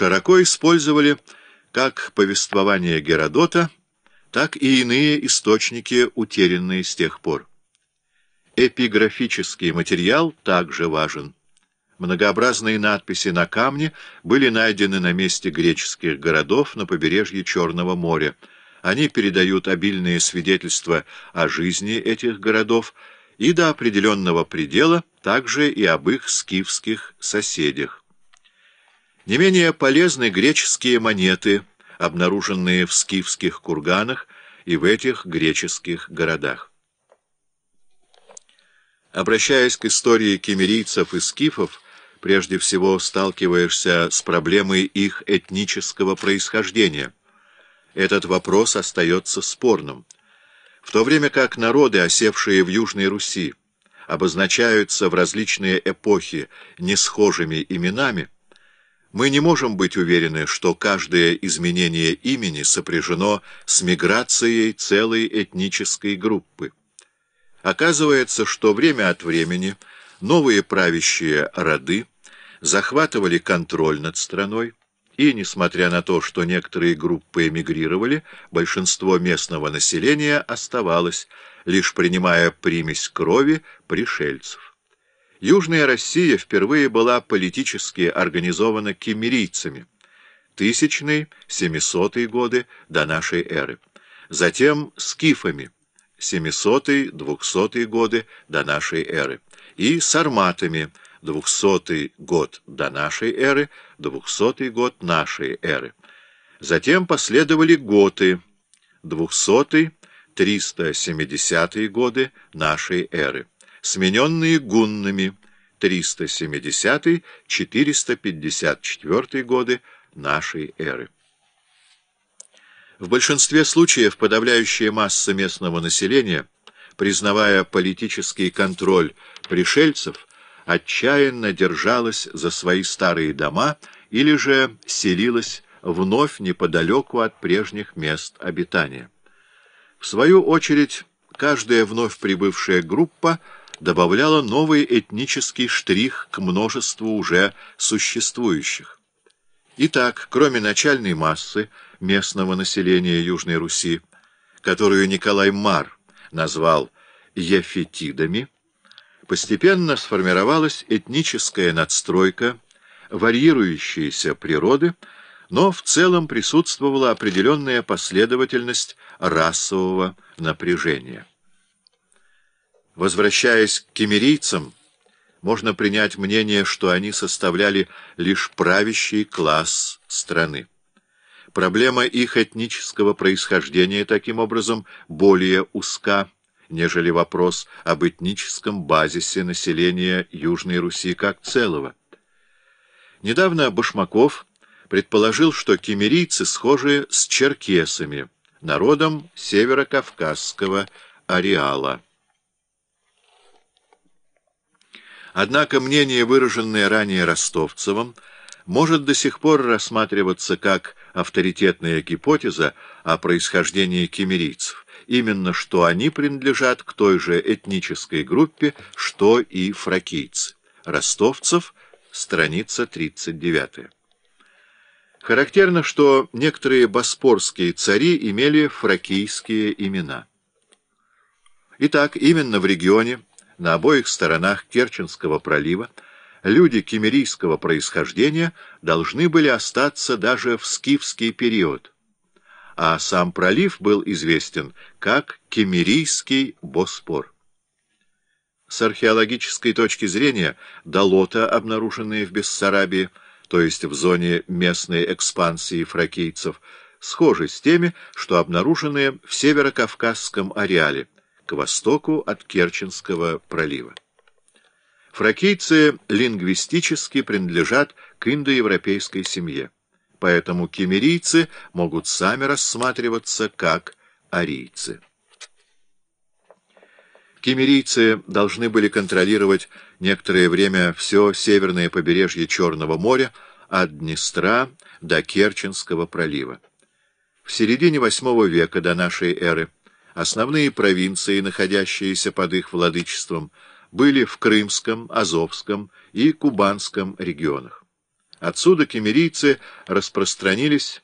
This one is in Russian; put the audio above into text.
широко использовали как повествование Геродота, так и иные источники, утерянные с тех пор. Эпиграфический материал также важен. Многообразные надписи на камне были найдены на месте греческих городов на побережье Черного моря. Они передают обильные свидетельства о жизни этих городов и до определенного предела также и об их скифских соседях. Не менее полезны греческие монеты, обнаруженные в скифских курганах и в этих греческих городах. Обращаясь к истории кемерийцев и скифов, прежде всего сталкиваешься с проблемой их этнического происхождения. Этот вопрос остается спорным. В то время как народы, осевшие в Южной Руси, обозначаются в различные эпохи несхожими именами, мы не можем быть уверены, что каждое изменение имени сопряжено с миграцией целой этнической группы. Оказывается, что время от времени новые правящие роды захватывали контроль над страной, и, несмотря на то, что некоторые группы эмигрировали, большинство местного населения оставалось, лишь принимая примесь крови пришельцев. Южная Россия впервые была политически организована кемерийцами, тысячные, семисотые годы до нашей эры, затем скифами, 700-200 годы до нашей эры, и сарматами, 200 год до нашей эры, 200 год нашей эры. Затем последовали готы, 200-370 годы нашей эры, смененные гуннами, 370-454 годы нашей эры. В большинстве случаев подавляющая масса местного населения, признавая политический контроль пришельцев, отчаянно держалась за свои старые дома или же селилась вновь неподалеку от прежних мест обитания. В свою очередь, каждая вновь прибывшая группа добавляла новый этнический штрих к множеству уже существующих. Итак, кроме начальной массы местного населения Южной Руси, которую Николай Мар назвал ефетидами, постепенно сформировалась этническая надстройка, варьирующиеся природы, но в целом присутствовала определенная последовательность расового напряжения. Возвращаясь к кемерийцам, можно принять мнение, что они составляли лишь правящий класс страны. Проблема их этнического происхождения, таким образом, более узка, нежели вопрос об этническом базисе населения Южной Руси как целого. Недавно Башмаков предположил, что кемерийцы схожи с черкесами, народом северокавказского ареала. Однако мнение, выраженное ранее Ростовцевым, может до сих пор рассматриваться как авторитетная гипотеза о происхождении кемерийцев, именно что они принадлежат к той же этнической группе, что и фракийцы. Ростовцев, страница 39. Характерно, что некоторые боспорские цари имели фракийские имена. Итак, именно в регионе, на обоих сторонах Керченского пролива, люди кемерийского происхождения должны были остаться даже в скифский период, а сам пролив был известен как Кемерийский Боспор. С археологической точки зрения долота, обнаруженные в Бессарабии, то есть в зоне местной экспансии фракийцев, схожи с теми, что обнаружены в северокавказском ареале, к востоку от Керченского пролива. Фракийцы лингвистически принадлежат к индоевропейской семье, поэтому кемерийцы могут сами рассматриваться как арийцы. Кемерийцы должны были контролировать некоторое время все северное побережье Черного моря от Днестра до Керченского пролива. В середине VIII века до нашей эры основные провинции, находящиеся под их владычеством, были в Крымском, Азовском и Кубанском регионах. Отсюда кемерийцы распространились